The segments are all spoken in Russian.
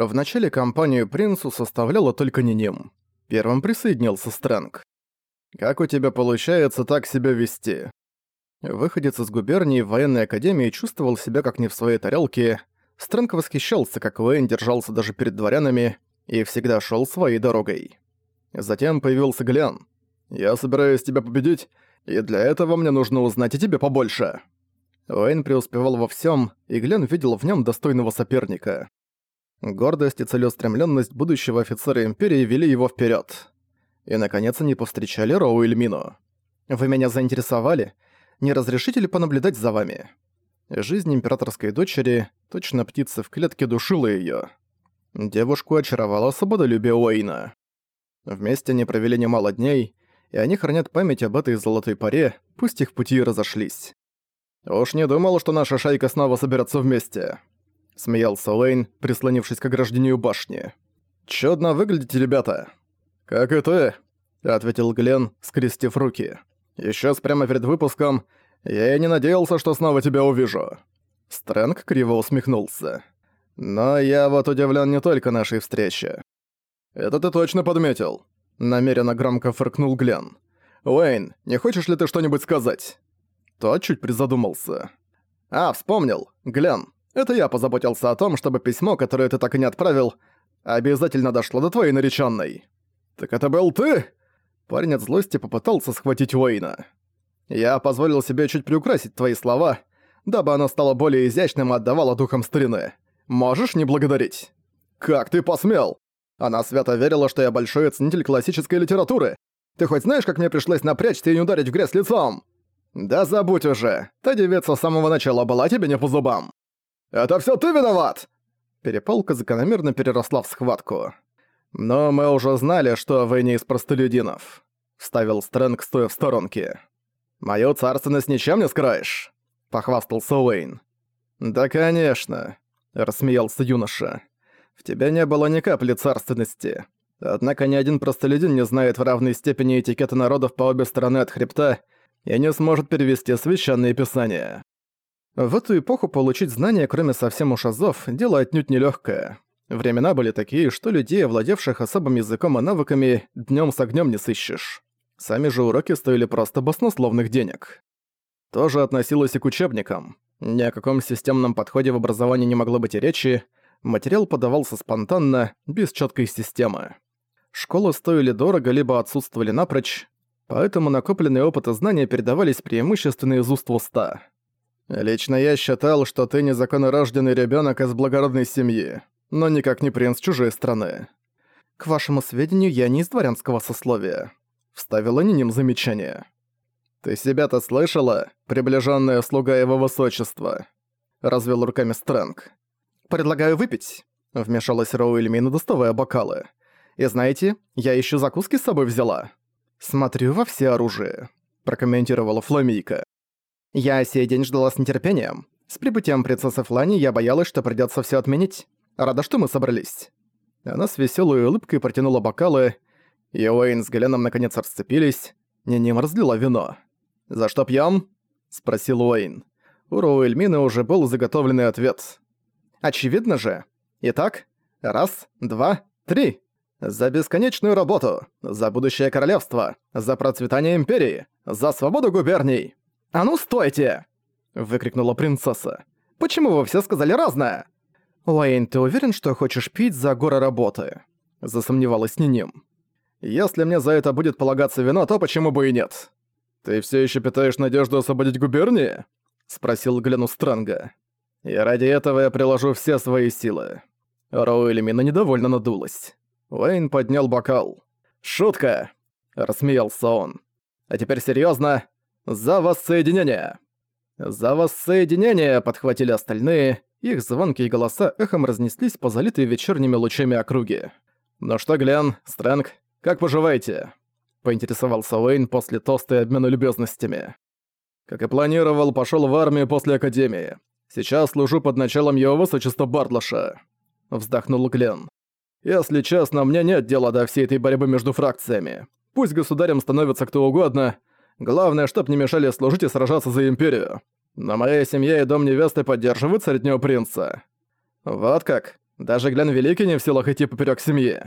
Вначале компанию принцу составляла только Ниним. Первым присоединился Стрэнг. «Как у тебя получается так себя вести?» Выходец из губернии в военной академии чувствовал себя как не в своей тарелке. Стрэнг восхищался, как Уэйн держался даже перед дворянами и всегда шел своей дорогой. Затем появился Глен. «Я собираюсь тебя победить, и для этого мне нужно узнать о тебе побольше». Уэйн преуспевал во всем, и Глен видел в нем достойного соперника. Гордость и целеустремленность будущего офицера Империи вели его вперед. И, наконец, они повстречали Роу Эльмину. «Вы меня заинтересовали? Не разрешите ли понаблюдать за вами?» Жизнь императорской дочери, точно птица в клетке, душила ее. Девушку очаровала свободолюбие Уэйна. Вместе они провели немало дней, и они хранят память об этой золотой паре, пусть их пути разошлись. «Уж не думал, что наша шайка снова соберется вместе», — смеялся Уэйн, прислонившись к ограждению башни. «Чудно выглядите, ребята». «Как и ты», — ответил Глен, скрестив руки. «Ещё прямо перед выпуском я и не надеялся, что снова тебя увижу». Стрэнг криво усмехнулся. «Но я вот удивлен не только нашей встрече. «Это ты точно подметил», — намеренно громко фыркнул Глен. «Уэйн, не хочешь ли ты что-нибудь сказать?» Тот чуть призадумался. «А, вспомнил. Глен, это я позаботился о том, чтобы письмо, которое ты так и не отправил, обязательно дошло до твоей наречённой». «Так это был ты?» Парень от злости попытался схватить Уэйна. «Я позволил себе чуть приукрасить твои слова, дабы оно стало более изящным и отдавало духом старины. Можешь не благодарить?» «Как ты посмел?» Она свято верила, что я большой оценитель классической литературы. Ты хоть знаешь, как мне пришлось напрячься и не ударить в грязь лицом? Да забудь уже. Та девица с самого начала была тебе не по зубам. Это все ты виноват! Перепалка закономерно переросла в схватку. Но мы уже знали, что вы не из простолюдинов. Вставил Стрэнг, стоя в сторонке. Мою царственность ничем не скроешь. Похвастался Уэйн. Да, конечно. Рассмеялся юноша. В тебя не было ни капли царственности. Однако ни один простолюдин не знает в равной степени этикета народов по обе стороны от хребта и не сможет перевести священные писания. В эту эпоху получить знания, кроме совсем уж азов, дело отнюдь нелегкое. Времена были такие, что людей, овладевших особым языком и навыками, днем с огнем не сыщешь. Сами же уроки стоили просто баснословных денег. То же относилось и к учебникам. Ни о каком системном подходе в образовании не могло быть и речи, материал подавался спонтанно, без четкой системы. Школы стоили дорого, либо отсутствовали напрочь, поэтому накопленные опыт и знания передавались преимущественно из уст в уста. «Лично я считал, что ты незаконнорожденный ребенок из благородной семьи, но никак не принц чужой страны. К вашему сведению, я не из дворянского сословия», — вставила Ниним замечание. «Ты себя-то слышала, приближенная слуга его высочества?» — развел руками Стрэнг. «Предлагаю выпить», — вмешалась Роуэльмина, доставая бокалы. «И знаете, я ещё закуски с собой взяла». «Смотрю во все оружие», — прокомментировала Фламийка. «Я сей день ждала с нетерпением. С прибытием принцессы Флани я боялась, что придётся всё отменить. Рада, что мы собрались». Она с весёлой улыбкой протянула бокалы, и Уэйн с Геленом наконец расцепились. Ниним разлила вино. «За что пьём?» — спросил Уэйн. У Роуэльмины уже был заготовленный ответ. Очевидно же. Итак, раз, два, три. За бесконечную работу, за будущее королевство, за процветание империи, за свободу губерний. «А ну, стойте!» — выкрикнула принцесса. «Почему вы все сказали разное?» «Уэйн, ты уверен, что хочешь пить за горы работы?» — засомневалась Ниним. «Если мне за это будет полагаться вино, то почему бы и нет?» «Ты все еще питаешь надежду освободить губернии?» — спросил Глену Странга. И ради этого я приложу все свои силы». Роуэльмина недовольно надулась. Уэйн поднял бокал. «Шутка!» – рассмеялся он. «А теперь серьезно. За воссоединение!» «За воссоединение!» – подхватили остальные. Их звонкие голоса эхом разнеслись по залитой вечерними лучами округи. «Ну что, Глен, Стрэнг, как поживаете?» – поинтересовался Уэйн после тоста и обмена любезностями. «Как и планировал, пошел в армию после Академии. Сейчас служу под началом его высочества Бартлаша», — вздохнул Глен. «Если честно, мне нет дела до всей этой борьбы между фракциями. Пусть государем становится кто угодно. Главное, чтоб не мешали служить и сражаться за Империю. Но моя семья и дом невесты поддерживают среднего принца». «Вот как? Даже Глен Великий не в силах идти поперёк семьи.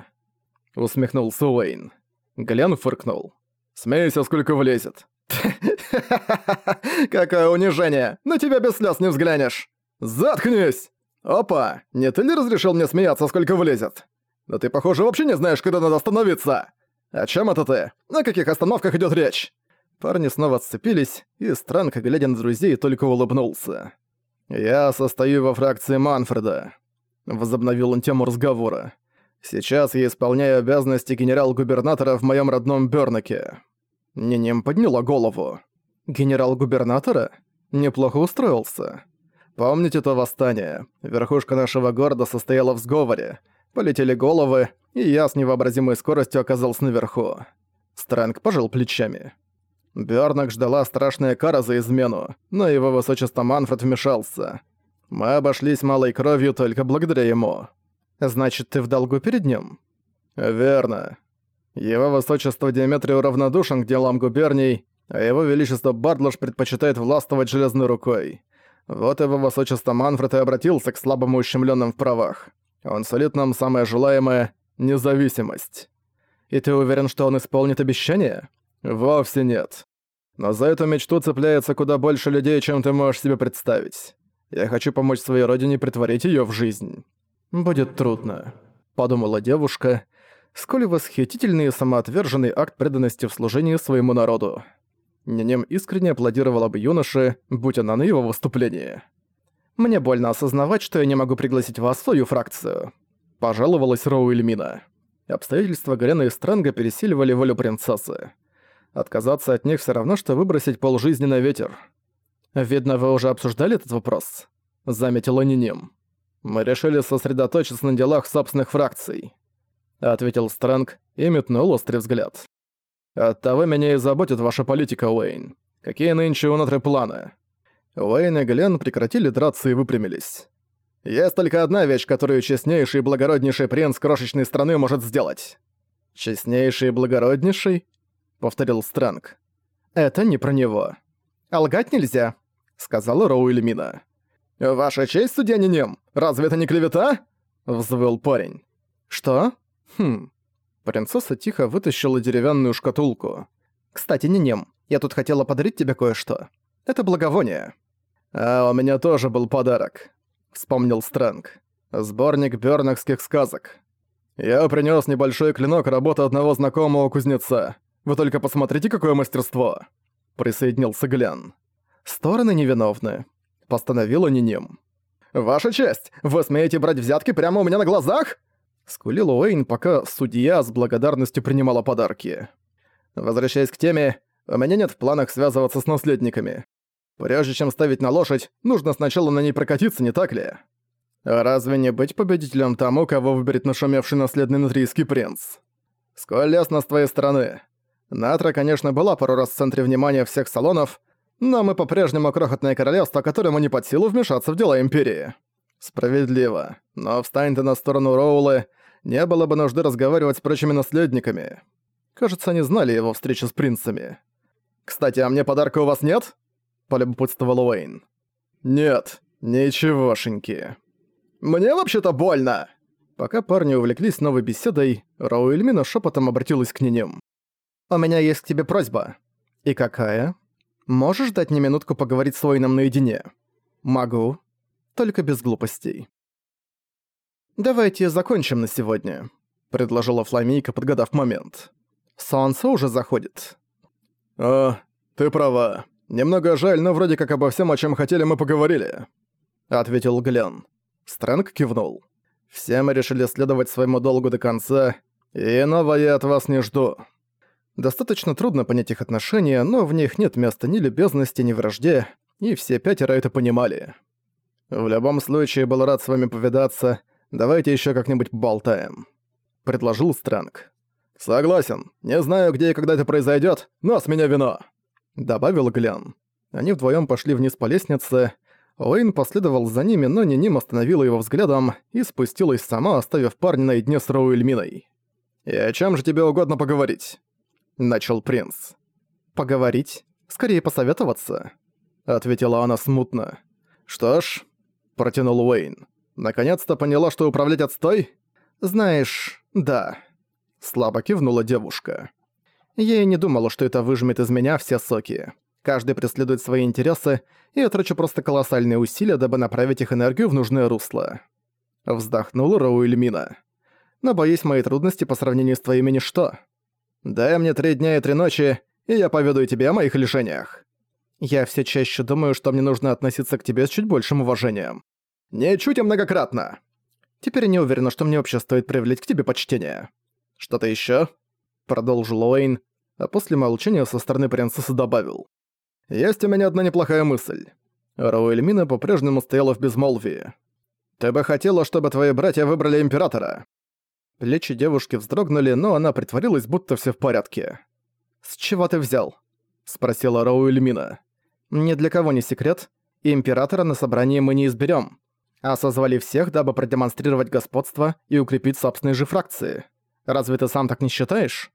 Усмехнулся Уэйн. Глен фыркнул. «Смейся, сколько влезет». Какое унижение! На тебя без слез не взглянешь! Заткнись! Опа! Не ты ли разрешил мне смеяться, сколько влезет? Но ты, похоже, вообще не знаешь, когда надо остановиться! О чем это ты? На каких остановках идет речь? Парни снова отцепились, и Странг, глядя на друзей, только улыбнулся. «Я состою во фракции Манфреда», — возобновил он тему разговора. «Сейчас я исполняю обязанности генерал-губернатора в моем родном Бёрнаке». Ниним подняла голову. «Генерал-губернатора? Неплохо устроился. Помните то восстание? Верхушка нашего города состояла в сговоре. Полетели головы, и я с невообразимой скоростью оказался наверху». Стрэнг пожал плечами. Бёрнак ждала страшная кара за измену, но его высочество Манфред вмешался. Мы обошлись малой кровью только благодаря ему. Значит, ты в долгу перед ним? Верно. Его высочество Диаметрию равнодушен к делам губерний, а его величество Бардлош предпочитает властвовать железной рукой. Вот его высочество Манфред и обратился к слабому ущемленным в правах. Он сулит нам самое желаемое — независимость. И ты уверен, что он исполнит обещание? Вовсе нет. Но за эту мечту цепляется куда больше людей, чем ты можешь себе представить. Я хочу помочь своей родине притворить её в жизнь. Будет трудно, подумала девушка, сколь восхитительный и самоотверженный акт преданности в служении своему народу. Ненем искренне аплодировала бы юноше, будь она на его выступлении. «Мне больно осознавать, что я не могу пригласить вас в свою фракцию», – пожаловалась Роу Эльмина. Обстоятельства Гарена и Странга пересиливали волю принцессы. Отказаться от них все равно, что выбросить полжизни на ветер. «Видно, вы уже обсуждали этот вопрос?» — заметила Ниним. «Мы решили сосредоточиться на делах собственных фракций», — ответил Странг и метнул острый взгляд. «Оттого меня и заботит ваша политика, Уэйн. Какие нынче у Натры планы?» Уэйн и Глен прекратили драться и выпрямились. «Есть только одна вещь, которую честнейший и благороднейший принц крошечной страны может сделать». «Честнейший и благороднейший?» Повторил Странг. «Это не про него. А лгать нельзя», — сказала Роуэльмина. «Ваша честь, судья Нинем, разве это не клевета?» — взвыл парень. «Что? Хм». Принцесса тихо вытащила деревянную шкатулку. «Кстати, Нинем, я тут хотела подарить тебе кое-что. Это благовоние». «А у меня тоже был подарок», — вспомнил Странг. «Сборник бёрнакских сказок. Я принёс небольшой клинок работы одного знакомого кузнеца. Вы только посмотрите, какое мастерство!» Присоединился Глен. «Стороны невиновны», — постановила Ниним. «Ваша честь! Вы смеете брать взятки прямо у меня на глазах?» Скулил Уэйн, пока судья с благодарностью принимала подарки. Возвращаясь к теме, у меня нет в планах связываться с наследниками. Прежде чем ставить на лошадь, нужно сначала на ней прокатиться, не так ли? Разве не быть победителем тому, кого выберет нашумевший наследный натрийский принц? Сколь лестно с твоей стороны. Натра, конечно, была пару раз в центре внимания всех салонов, но мы по-прежнему крохотное королевство, которому не под силу вмешаться в дела Империи. Справедливо. Но встань ты на сторону Роулы, не было бы нужды разговаривать с прочими наследниками. Кажется, они знали его встречу с принцами. «Кстати, а мне подарка у вас нет?» – полюбопытствовал Уэйн. «Нет, ничегошеньки». «Мне вообще-то больно!» Пока парни увлеклись новой беседой, Рауэльмина шепотом обратилась к ним. «У меня есть к тебе просьба». «И какая?» «Можешь дать мне минутку поговорить с воином наедине?» «Могу. Только без глупостей». «Давайте закончим на сегодня», — предложила Фламейка, подгадав момент. «Солнце уже заходит». «О, ты права. Немного жаль, но вроде как обо всем, о чем хотели, мы поговорили», — ответил Глен. Стрэнг кивнул. «Все мы решили следовать своему долгу до конца, и нового я от вас не жду». Достаточно трудно понять их отношения, но в них нет места ни любезности, ни вражде, и все пятеро это понимали. «В любом случае, был рад с вами повидаться. Давайте еще как-нибудь поболтаем», — предложил Странг. «Согласен. Не знаю, где и когда это произойдет, но с меня вино», — добавил Глен. Они вдвоем пошли вниз по лестнице. Уэйн последовал за ними, но Ниним остановила его взглядом и спустилась сама, оставив парня наедине с Роуэльминой. «И о чем же тебе угодно поговорить?» Начал принц. «Поговорить? Скорее посоветоваться?» Ответила она смутно. «Что ж», — протянул Уэйн. Наконец-то поняла, что управлять отстой? Знаешь, да. Слабо кивнула девушка. Я и не думала, что это выжмет из меня все соки. Каждый преследует свои интересы, и я трачу просто колоссальные усилия, дабы направить их энергию в нужное русло. Вздохнула Роуэльмина. Но боюсь, мои трудности по сравнению с твоими ничто. Дай мне три дня и три ночи, и я поведаю тебе о моих лишениях. Я все чаще думаю, что мне нужно относиться к тебе с чуть большим уважением. Не чуть, а многократно. Теперь не уверена, что мне вообще стоит проявлять к тебе почтение. Что-то еще? Продолжил Уэйн, а после молчания со стороны принцессы добавил. «Есть у меня одна неплохая мысль». Рауэльмина по-прежнему стояла в безмолвии. «Ты бы хотела, чтобы твои братья выбрали императора?» Плечи девушки вздрогнули, но она притворилась, будто все в порядке. «С чего ты взял?» — спросила Рауэльмина. «Ни для кого не секрет. Императора на собрании мы не изберем, а созвали всех, дабы продемонстрировать господство и укрепить собственные же фракции. Разве ты сам так не считаешь?»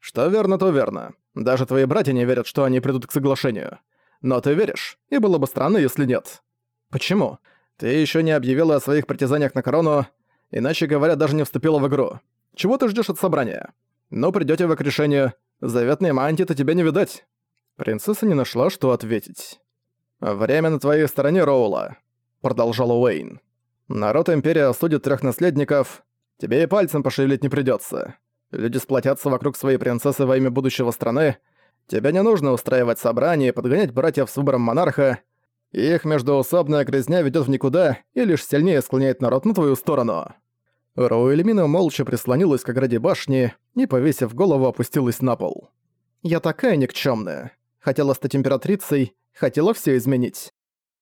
«Что верно, то верно. Даже твои братья не верят, что они придут к соглашению. Но ты веришь, и было бы странно, если нет. Почему? Ты еще не объявила о своих притязаниях на корону, иначе говоря, даже не вступила в игру. Чего ты ждешь от собрания? Ну, придете вы к решению. Заветной мантии-то тебя не видать». Принцесса не нашла, что ответить. «Время на твоей стороне, Роула», — продолжал Уэйн. «Народ Империи осудит трех наследников. Тебе и пальцем пошевелить не придется. Люди сплотятся вокруг своей принцессы во имя будущего страны. Тебе не нужно устраивать собрания и подгонять братьев с выбором монарха. Их междуусобная грязня ведет в никуда и лишь сильнее склоняет народ на твою сторону». Роуэльмина молча прислонилась к ограде башни и, повесив голову, опустилась на пол. «Я такая никчёмная. Хотела стать императрицей, хотела все изменить.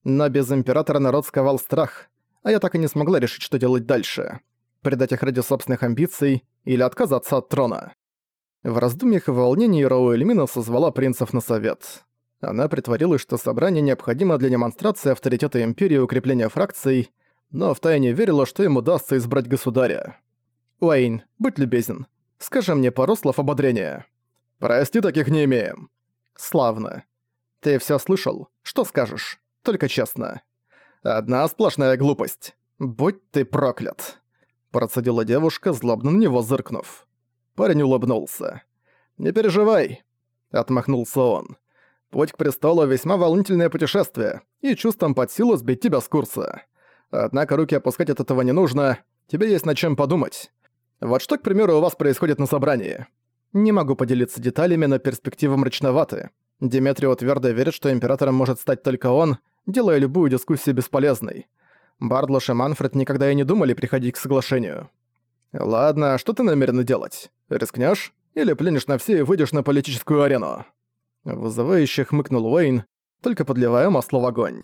Но без императора народ сковал страх, а я так и не смогла решить, что делать дальше предать их ради собственных амбиций или отказаться от трона. В раздумьях и волнении Роу Эльмина созвала принцев на совет. Она притворилась, что собрание необходимо для демонстрации авторитета Империи и укрепления фракций, но втайне верила, что им удастся избрать государя. «Уэйн, будь любезен, скажи мне пару слов ободрения». «Прости, таких не имеем». «Славно. Ты всё слышал? Что скажешь? Только честно». «Одна сплошная глупость. Будь ты проклят». Процедила девушка, злобно на него зыркнув. Парень улыбнулся. «Не переживай», — отмахнулся он. «Путь к престолу — весьма волнительное путешествие, и чувством под силу сбить тебя с курса. Однако руки опускать от этого не нужно, тебе есть над чем подумать. Вот что, к примеру, у вас происходит на собрании?» Не могу поделиться деталями, но перспективы мрачноваты. Диметрио твердо верит, что императором может стать только он, делая любую дискуссию бесполезной. Бардлош и Манфред никогда и не думали приходить к соглашению. «Ладно, а что ты намерен делать? Рискнешь? Или плюнешь на все и выйдешь на политическую арену?» Вызывающе хмыкнул Уэйн, только подливая масло в огонь.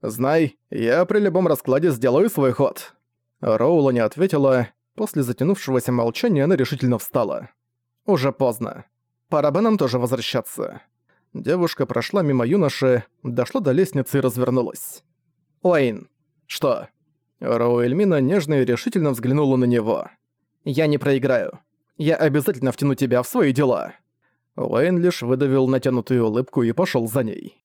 «Знай, я при любом раскладе сделаю свой ход». Роула не ответила. После затянувшегося молчания она решительно встала. «Уже поздно. Пора бы нам тоже возвращаться». Девушка прошла мимо юноши, дошла до лестницы и развернулась. «Уэйн, «Что?» Роуэльмина нежно и решительно взглянула на него. «Я не проиграю. Я обязательно втяну тебя в свои дела». Уэйн лишь выдавил натянутую улыбку и пошёл за ней.